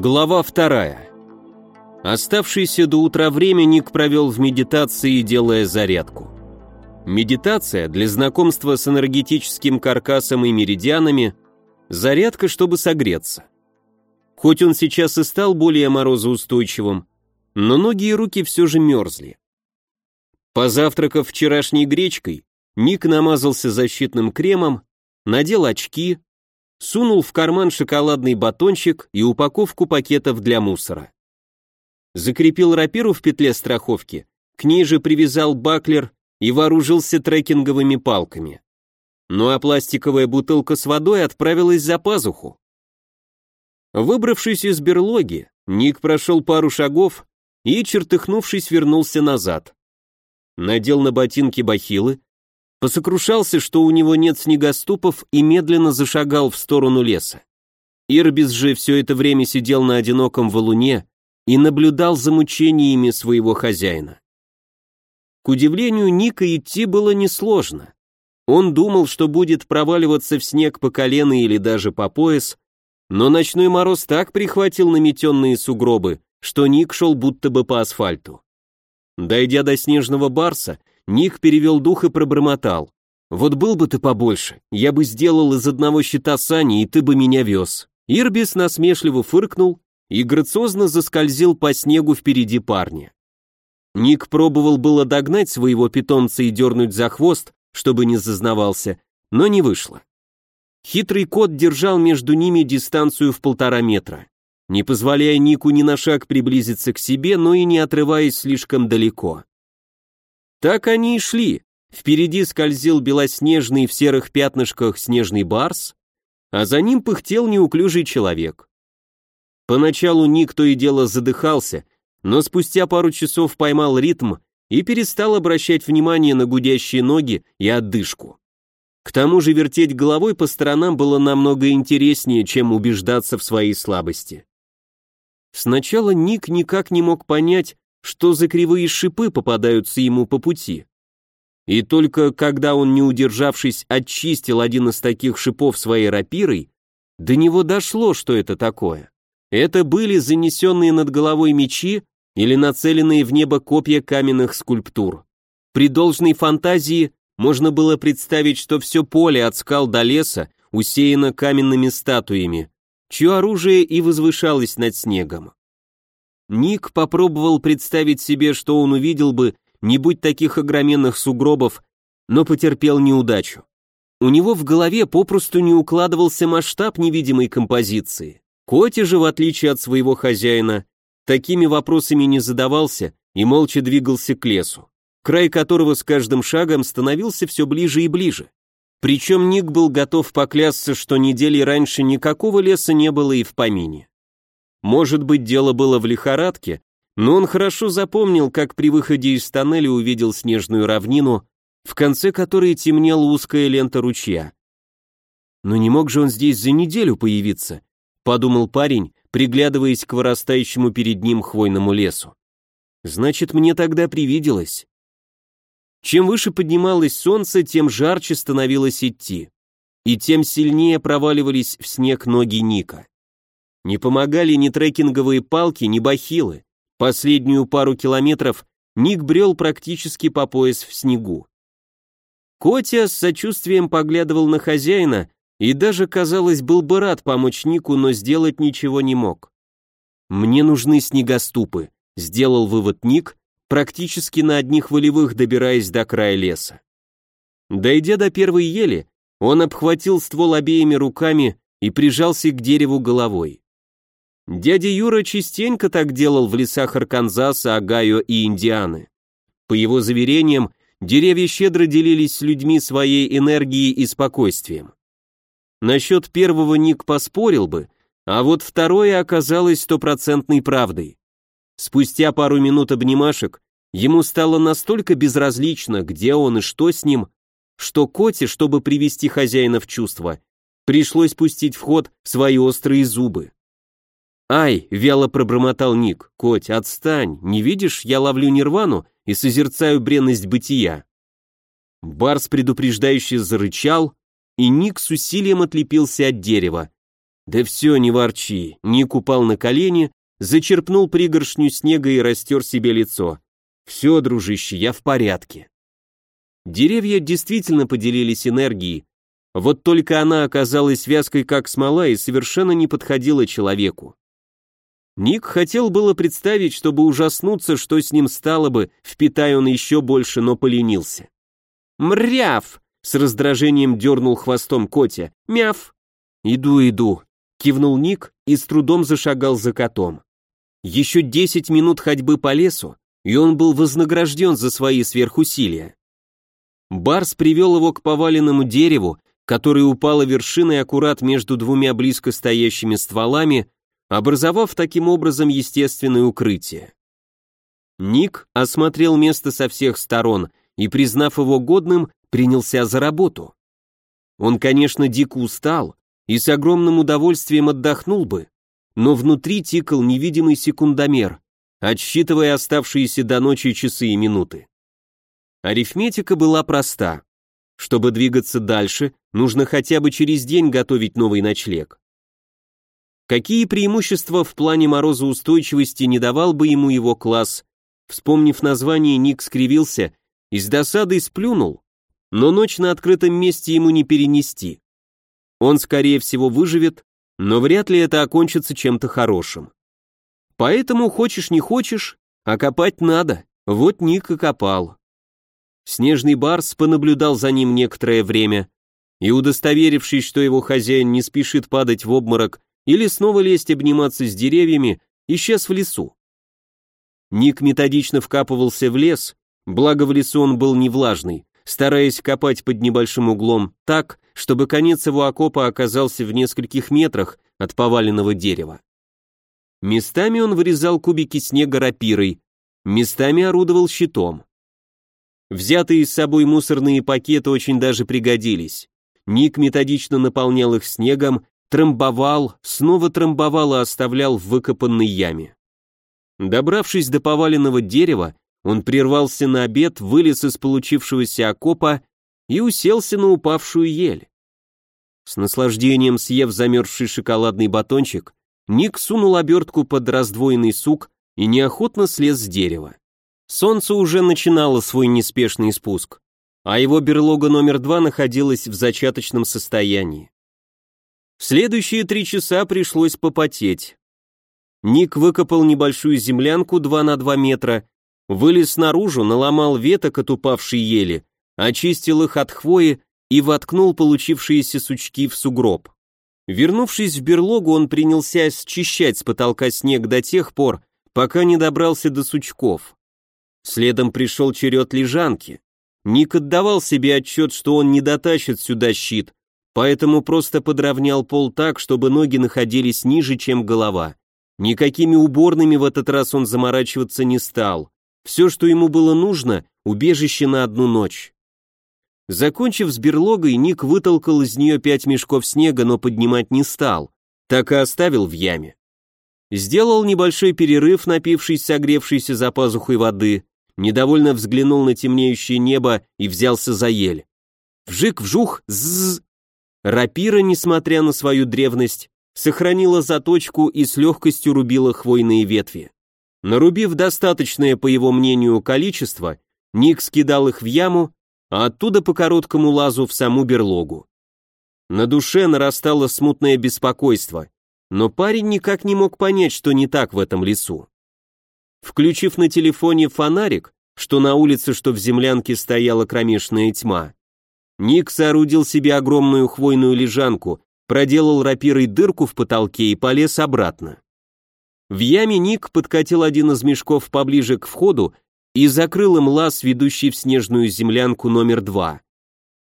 Глава вторая. Оставшееся до утра время Ник провел в медитации, делая зарядку. Медитация для знакомства с энергетическим каркасом и меридианами, зарядка, чтобы согреться. Хоть он сейчас и стал более морозоустойчивым, но ноги и руки все же мерзли. Позавтракав вчерашней гречкой, Ник намазался защитным кремом, надел очки, сунул в карман шоколадный батончик и упаковку пакетов для мусора. Закрепил рапиру в петле страховки, к ней же привязал баклер и вооружился трекинговыми палками. Ну а пластиковая бутылка с водой отправилась за пазуху. Выбравшись из берлоги, Ник прошел пару шагов и, чертыхнувшись, вернулся назад. Надел на ботинки бахилы, Посокрушался, что у него нет снегоступов и медленно зашагал в сторону леса. Ирбис же все это время сидел на одиноком валуне и наблюдал за мучениями своего хозяина. К удивлению Ника идти было несложно. Он думал, что будет проваливаться в снег по колено или даже по пояс, но ночной мороз так прихватил наметенные сугробы, что Ник шел будто бы по асфальту. Дойдя до снежного барса, Ник перевел дух и пробормотал. «Вот был бы ты побольше, я бы сделал из одного щита сани, и ты бы меня вез». Ирбис насмешливо фыркнул и грациозно заскользил по снегу впереди парня. Ник пробовал было догнать своего питомца и дернуть за хвост, чтобы не зазнавался, но не вышло. Хитрый кот держал между ними дистанцию в полтора метра, не позволяя Нику ни на шаг приблизиться к себе, но и не отрываясь слишком далеко. Так они и шли. Впереди скользил белоснежный в серых пятнышках снежный барс, а за ним пыхтел неуклюжий человек. Поначалу никто и дело задыхался, но спустя пару часов поймал ритм и перестал обращать внимание на гудящие ноги и отдышку. К тому же вертеть головой по сторонам было намного интереснее, чем убеждаться в своей слабости. Сначала Ник никак не мог понять, что за кривые шипы попадаются ему по пути. И только когда он, не удержавшись, очистил один из таких шипов своей рапирой, до него дошло, что это такое. Это были занесенные над головой мечи или нацеленные в небо копья каменных скульптур. При должной фантазии можно было представить, что все поле от скал до леса усеяно каменными статуями, чье оружие и возвышалось над снегом. Ник попробовал представить себе, что он увидел бы, не будь таких огроменных сугробов, но потерпел неудачу. У него в голове попросту не укладывался масштаб невидимой композиции. Коти же, в отличие от своего хозяина, такими вопросами не задавался и молча двигался к лесу, край которого с каждым шагом становился все ближе и ближе. Причем Ник был готов поклясться, что недели раньше никакого леса не было и в помине. Может быть, дело было в лихорадке, но он хорошо запомнил, как при выходе из тоннеля увидел снежную равнину, в конце которой темнела узкая лента ручья. Но не мог же он здесь за неделю появиться, подумал парень, приглядываясь к вырастающему перед ним хвойному лесу. Значит, мне тогда привиделось. Чем выше поднималось солнце, тем жарче становилось идти, и тем сильнее проваливались в снег ноги Ника. Не помогали ни трекинговые палки, ни бахилы. Последнюю пару километров Ник брел практически по пояс в снегу. Котя с сочувствием поглядывал на хозяина и даже, казалось, был бы рад помочь Нику, но сделать ничего не мог. «Мне нужны снегоступы», — сделал вывод Ник, практически на одних волевых добираясь до края леса. Дойдя до первой ели, он обхватил ствол обеими руками и прижался к дереву головой. Дядя Юра частенько так делал в лесах Арканзаса, Огайо и Индианы. По его заверениям, деревья щедро делились с людьми своей энергией и спокойствием. Насчет первого Ник поспорил бы, а вот второе оказалось стопроцентной правдой. Спустя пару минут обнимашек ему стало настолько безразлично, где он и что с ним, что Коте, чтобы привести хозяина в чувство, пришлось пустить в ход свои острые зубы. «Ай!» — вяло пробормотал Ник. «Коть, отстань! Не видишь, я ловлю нирвану и созерцаю бренность бытия». Барс предупреждающе зарычал, и Ник с усилием отлепился от дерева. Да все, не ворчи. Ник упал на колени, зачерпнул пригоршню снега и растер себе лицо. Все, дружище, я в порядке. Деревья действительно поделились энергией, вот только она оказалась вязкой как смола и совершенно не подходила человеку. Ник хотел было представить, чтобы ужаснуться, что с ним стало бы, впитая он еще больше, но поленился. «Мряв!» — с раздражением дернул хвостом Котя. «Мяв!» «Иду, иду!» — кивнул Ник и с трудом зашагал за котом. Еще десять минут ходьбы по лесу, и он был вознагражден за свои сверхусилия. Барс привел его к поваленному дереву, которое упало вершиной аккурат между двумя близко стоящими стволами, образовав таким образом естественное укрытие. Ник осмотрел место со всех сторон и, признав его годным, принялся за работу. Он, конечно, дико устал и с огромным удовольствием отдохнул бы, но внутри тикал невидимый секундомер, отсчитывая оставшиеся до ночи часы и минуты. Арифметика была проста. Чтобы двигаться дальше, нужно хотя бы через день готовить новый ночлег. Какие преимущества в плане морозоустойчивости не давал бы ему его класс? Вспомнив название, Ник скривился и с досадой сплюнул, но ночь на открытом месте ему не перенести. Он, скорее всего, выживет, но вряд ли это окончится чем-то хорошим. Поэтому, хочешь не хочешь, а копать надо, вот Ник и копал. Снежный барс понаблюдал за ним некоторое время и, удостоверившись, что его хозяин не спешит падать в обморок или снова лезть обниматься с деревьями, исчез в лесу. Ник методично вкапывался в лес, благо в лесу он был не влажный, стараясь копать под небольшим углом так, чтобы конец его окопа оказался в нескольких метрах от поваленного дерева. Местами он вырезал кубики снега рапирой, местами орудовал щитом. Взятые с собой мусорные пакеты очень даже пригодились. Ник методично наполнял их снегом трамбовал, снова трамбовал и оставлял в выкопанной яме. Добравшись до поваленного дерева, он прервался на обед, вылез из получившегося окопа и уселся на упавшую ель. С наслаждением съев замерзший шоколадный батончик, Ник сунул обертку под раздвоенный сук и неохотно слез с дерева. Солнце уже начинало свой неспешный спуск, а его берлога номер два находилась в зачаточном состоянии. Следующие три часа пришлось попотеть. Ник выкопал небольшую землянку 2 на 2 метра, вылез наружу, наломал веток от упавшей ели, очистил их от хвои и воткнул получившиеся сучки в сугроб. Вернувшись в берлогу, он принялся счищать с потолка снег до тех пор, пока не добрался до сучков. Следом пришел черед лежанки. Ник отдавал себе отчет, что он не дотащит сюда щит, поэтому просто подровнял пол так, чтобы ноги находились ниже, чем голова. Никакими уборными в этот раз он заморачиваться не стал. Все, что ему было нужно, убежище на одну ночь. Закончив с берлогой, Ник вытолкал из нее пять мешков снега, но поднимать не стал, так и оставил в яме. Сделал небольшой перерыв, напившись согревшейся за пазухой воды, недовольно взглянул на темнеющее небо и взялся за ель. Вжик-вжух, ззз, Рапира, несмотря на свою древность, сохранила заточку и с легкостью рубила хвойные ветви. Нарубив достаточное, по его мнению, количество, Ник скидал их в яму, а оттуда по короткому лазу в саму берлогу. На душе нарастало смутное беспокойство, но парень никак не мог понять, что не так в этом лесу. Включив на телефоне фонарик, что на улице, что в землянке стояла кромешная тьма, Ник соорудил себе огромную хвойную лежанку, проделал рапирой дырку в потолке и полез обратно. В яме Ник подкатил один из мешков поближе к входу и закрыл им лаз, ведущий в снежную землянку номер два.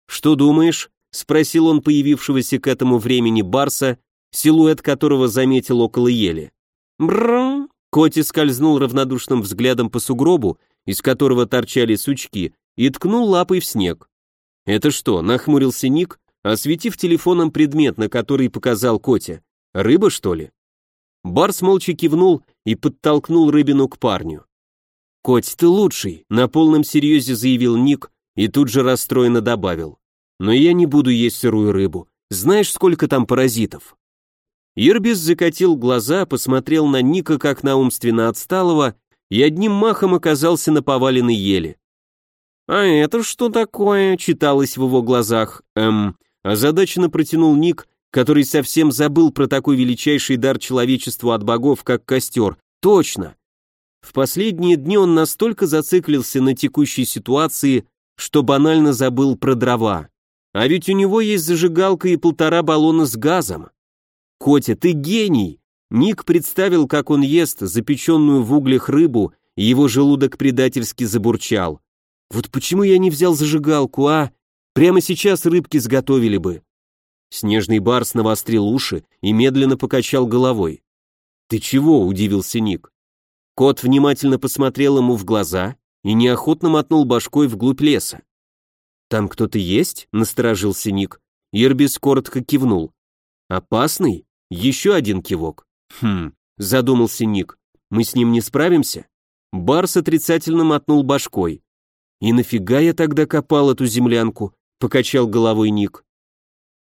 «Что думаешь?» — спросил он появившегося к этому времени Барса, силуэт которого заметил около ели. «Брррр!» — Коти скользнул равнодушным взглядом по сугробу, из которого торчали сучки, и ткнул лапой в снег. «Это что?» — нахмурился Ник, осветив телефоном предмет, на который показал Котя. «Рыба, что ли?» Барс молча кивнул и подтолкнул рыбину к парню. «Коть, ты лучший», — на полном серьезе заявил Ник и тут же расстроенно добавил. «Но я не буду есть сырую рыбу. Знаешь, сколько там паразитов?» Ирбис закатил глаза, посмотрел на Ника как на умственно отсталого и одним махом оказался на поваленной еле. «А это что такое?» — читалось в его глазах. «Эм...» Озадаченно протянул Ник, который совсем забыл про такой величайший дар человечеству от богов, как костер. Точно! В последние дни он настолько зациклился на текущей ситуации, что банально забыл про дрова. А ведь у него есть зажигалка и полтора баллона с газом. Котя, ты гений! Ник представил, как он ест запеченную в углях рыбу, и его желудок предательски забурчал. Вот почему я не взял зажигалку, а? Прямо сейчас рыбки сготовили бы. Снежный барс навострил уши и медленно покачал головой. «Ты чего?» — удивился Ник. Кот внимательно посмотрел ему в глаза и неохотно мотнул башкой вглубь леса. «Там кто-то есть?» — насторожился Ник. Ирбис коротко кивнул. «Опасный?» Еще один кивок. «Хм», — задумался Ник. «Мы с ним не справимся?» Барс отрицательно мотнул башкой. «И нафига я тогда копал эту землянку?» — покачал головой Ник.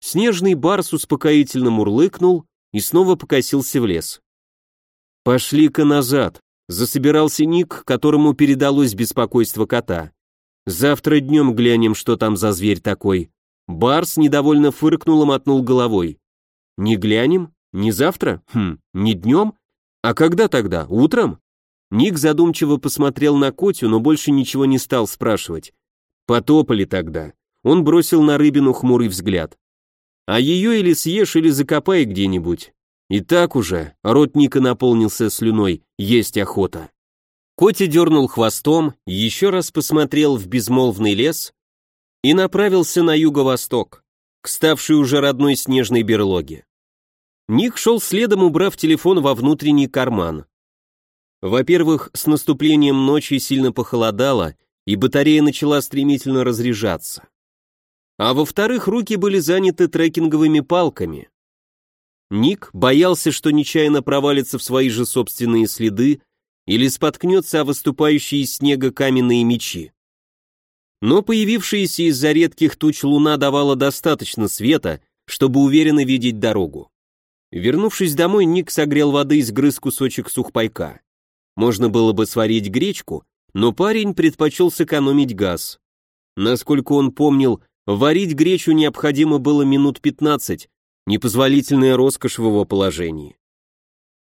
Снежный барс успокоительно мурлыкнул и снова покосился в лес. «Пошли-ка назад», — засобирался Ник, которому передалось беспокойство кота. «Завтра днем глянем, что там за зверь такой». Барс недовольно фыркнул и мотнул головой. «Не глянем? Не завтра? Хм, не днем? А когда тогда? Утром?» Ник задумчиво посмотрел на Котю, но больше ничего не стал спрашивать. «Потопали тогда». Он бросил на рыбину хмурый взгляд. А ее или съешь, или закопай где-нибудь. И так уже, рот Ника наполнился слюной, есть охота. Котя дернул хвостом, еще раз посмотрел в безмолвный лес и направился на юго-восток, к ставшей уже родной снежной берлоге. Ник шел следом, убрав телефон во внутренний карман. Во-первых, с наступлением ночи сильно похолодало, и батарея начала стремительно разряжаться а во-вторых, руки были заняты трекинговыми палками. Ник боялся, что нечаянно провалится в свои же собственные следы или споткнется о выступающие из снега каменные мечи. Но появившаяся из-за редких туч луна давала достаточно света, чтобы уверенно видеть дорогу. Вернувшись домой, Ник согрел воды и сгрыз кусочек сухпайка. Можно было бы сварить гречку, но парень предпочел сэкономить газ. Насколько он помнил, Варить гречу необходимо было минут 15, непозволительная роскошь в его положении.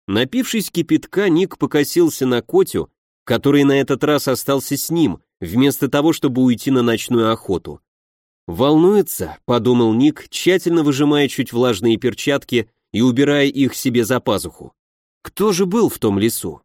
Напившись кипятка, Ник покосился на Котю, который на этот раз остался с ним, вместо того, чтобы уйти на ночную охоту. «Волнуется», — подумал Ник, тщательно выжимая чуть влажные перчатки и убирая их себе за пазуху. «Кто же был в том лесу?»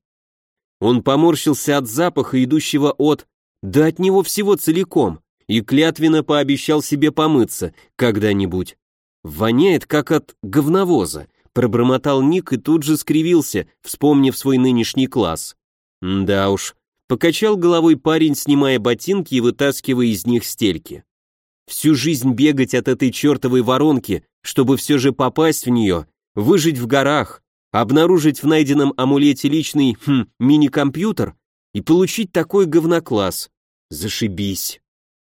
Он поморщился от запаха, идущего от... Да от него всего целиком и клятвенно пообещал себе помыться когда-нибудь. «Воняет, как от говновоза», — пробормотал Ник и тут же скривился, вспомнив свой нынешний класс. «Да уж», — покачал головой парень, снимая ботинки и вытаскивая из них стельки. «Всю жизнь бегать от этой чертовой воронки, чтобы все же попасть в нее, выжить в горах, обнаружить в найденном амулете личный, хм, мини-компьютер и получить такой говнокласс. Зашибись».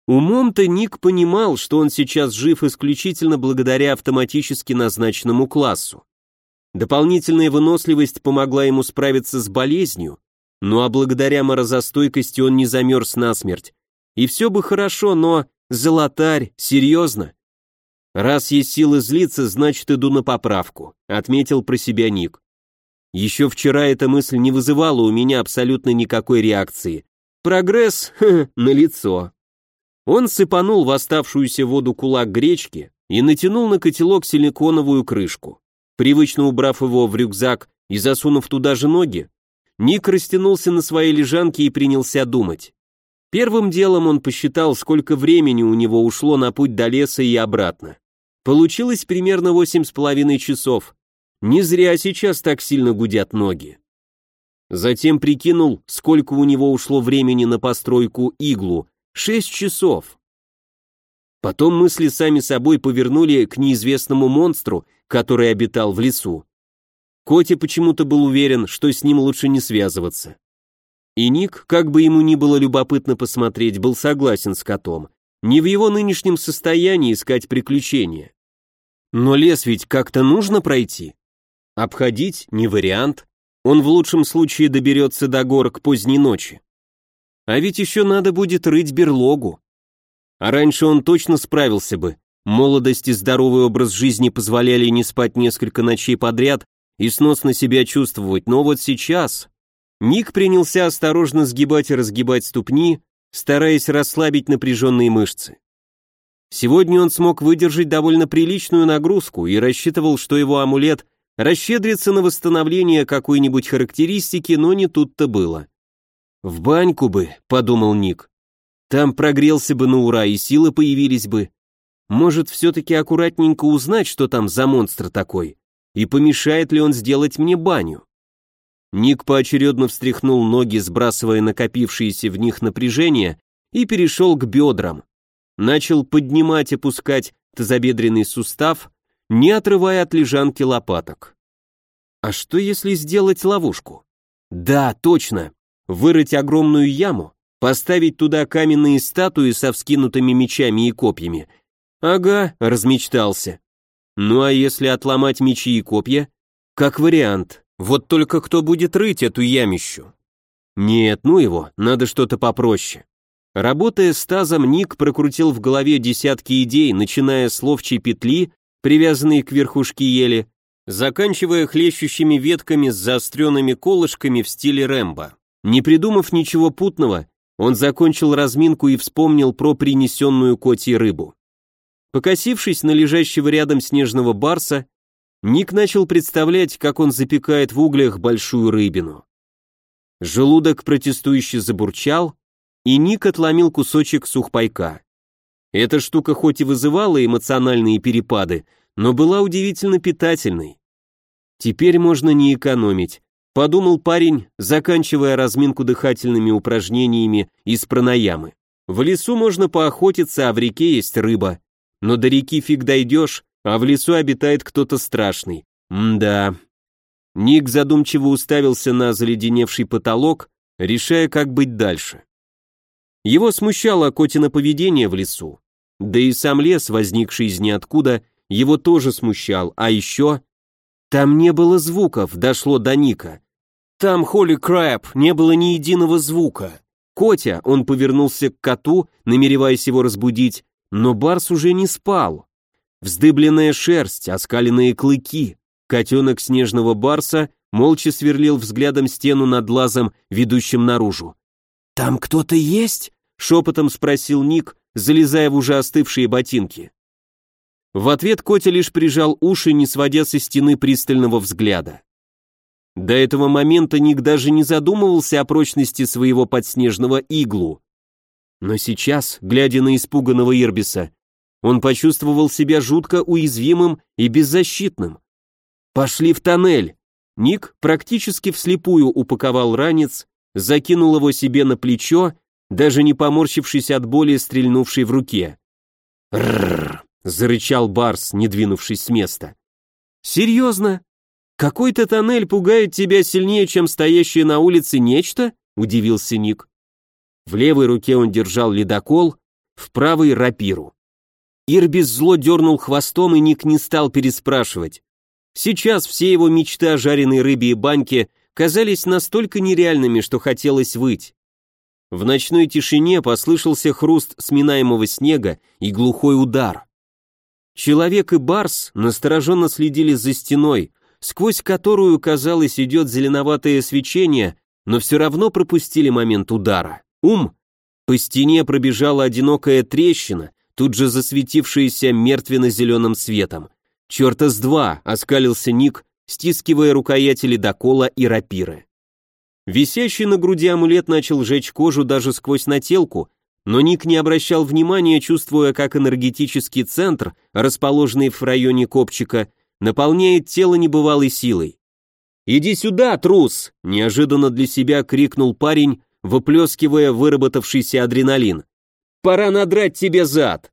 Умом-то Ник понимал, что он сейчас жив исключительно благодаря автоматически назначенному классу. Дополнительная выносливость помогла ему справиться с болезнью, ну а благодаря морозостойкости он не замерз насмерть. И все бы хорошо, но золотарь, серьезно? Раз есть силы злиться, значит иду на поправку, отметил про себя Ник. Еще вчера эта мысль не вызывала у меня абсолютно никакой реакции. Прогресс, ха, налицо. Он сыпанул в оставшуюся воду кулак гречки и натянул на котелок силиконовую крышку. Привычно убрав его в рюкзак и засунув туда же ноги, Ник растянулся на своей лежанке и принялся думать. Первым делом он посчитал, сколько времени у него ушло на путь до леса и обратно. Получилось примерно восемь с половиной часов. Не зря сейчас так сильно гудят ноги. Затем прикинул, сколько у него ушло времени на постройку иглу, Шесть часов. Потом мысли сами собой повернули к неизвестному монстру, который обитал в лесу. Коти почему-то был уверен, что с ним лучше не связываться. И Ник, как бы ему ни было любопытно посмотреть, был согласен с котом. Не в его нынешнем состоянии искать приключения. Но лес ведь как-то нужно пройти. Обходить не вариант. Он в лучшем случае доберется до гор к поздней ночи. А ведь еще надо будет рыть берлогу. А раньше он точно справился бы. Молодость и здоровый образ жизни позволяли не спать несколько ночей подряд и сносно себя чувствовать, но вот сейчас... Ник принялся осторожно сгибать и разгибать ступни, стараясь расслабить напряженные мышцы. Сегодня он смог выдержать довольно приличную нагрузку и рассчитывал, что его амулет расщедрится на восстановление какой-нибудь характеристики, но не тут-то было. «В баньку бы», — подумал Ник. «Там прогрелся бы на ура, и силы появились бы. Может, все-таки аккуратненько узнать, что там за монстр такой, и помешает ли он сделать мне баню?» Ник поочередно встряхнул ноги, сбрасывая накопившееся в них напряжение, и перешел к бедрам начал поднимать и пускать тазобедренный сустав, не отрывая от лежанки лопаток. А что если сделать ловушку? Да, точно. Вырыть огромную яму, поставить туда каменные статуи со вскинутыми мечами и копьями. Ага, размечтался. Ну а если отломать мечи и копья? Как вариант. Вот только кто будет рыть эту ямищу? Нет, ну его, надо что-то попроще. Работая с тазом, Ник прокрутил в голове десятки идей, начиная с ловчей петли, привязанной к верхушке ели, заканчивая хлещущими ветками с заостренными колышками в стиле Рэмбо. Не придумав ничего путного, он закончил разминку и вспомнил про принесенную котьей рыбу. Покосившись на лежащего рядом снежного барса, Ник начал представлять, как он запекает в углях большую рыбину. Желудок протестующе забурчал, и Ник отломил кусочек сухпайка. Эта штука хоть и вызывала эмоциональные перепады, но была удивительно питательной. Теперь можно не экономить, подумал парень, заканчивая разминку дыхательными упражнениями из пранаямы. В лесу можно поохотиться, а в реке есть рыба. Но до реки фиг дойдешь, а в лесу обитает кто-то страшный. М-да. Ник задумчиво уставился на заледеневший потолок, решая, как быть дальше. Его смущало Котина поведение в лесу. Да и сам лес, возникший из ниоткуда, его тоже смущал, а еще... Там не было звуков, дошло до Ника. Там, Холли Крэп, не было ни единого звука. Котя, он повернулся к коту, намереваясь его разбудить, но Барс уже не спал. Вздыбленная шерсть, оскаленные клыки. Котенок снежного Барса молча сверлил взглядом стену над лазом, ведущим наружу. «Там кто-то есть?» — шепотом спросил Ник, залезая в уже остывшие ботинки. В ответ Котя лишь прижал уши, не сводя со стены пристального взгляда. До этого момента Ник даже не задумывался о прочности своего подснежного иглу. Но сейчас, глядя на испуганного Ирбиса, он почувствовал себя жутко уязвимым и беззащитным. «Пошли в тоннель!» Ник практически вслепую упаковал ранец закинул его себе на плечо, даже не поморщившись от боли, стрельнувшей в руке. «Рррр!» — зарычал Барс, не двинувшись с места. «Серьезно? Какой-то тоннель пугает тебя сильнее, чем стоящее на улице нечто?» — удивился Ник. В левой руке он держал ледокол, в правой — рапиру. Ирбис зло дернул хвостом, и Ник не стал переспрашивать. Сейчас все его мечты о жареной рыбе и баньке казались настолько нереальными, что хотелось выть. В ночной тишине послышался хруст сминаемого снега и глухой удар. Человек и Барс настороженно следили за стеной, сквозь которую, казалось, идет зеленоватое свечение, но все равно пропустили момент удара. Ум! По стене пробежала одинокая трещина, тут же засветившаяся мертвенно-зеленым светом. «Черта с два!» — оскалился Ник, стискивая рукояти ледокола и рапиры. Висящий на груди амулет начал жечь кожу даже сквозь нателку, но Ник не обращал внимания, чувствуя, как энергетический центр, расположенный в районе копчика, наполняет тело небывалой силой. «Иди сюда, трус!» – неожиданно для себя крикнул парень, выплескивая выработавшийся адреналин. «Пора надрать тебе зад!»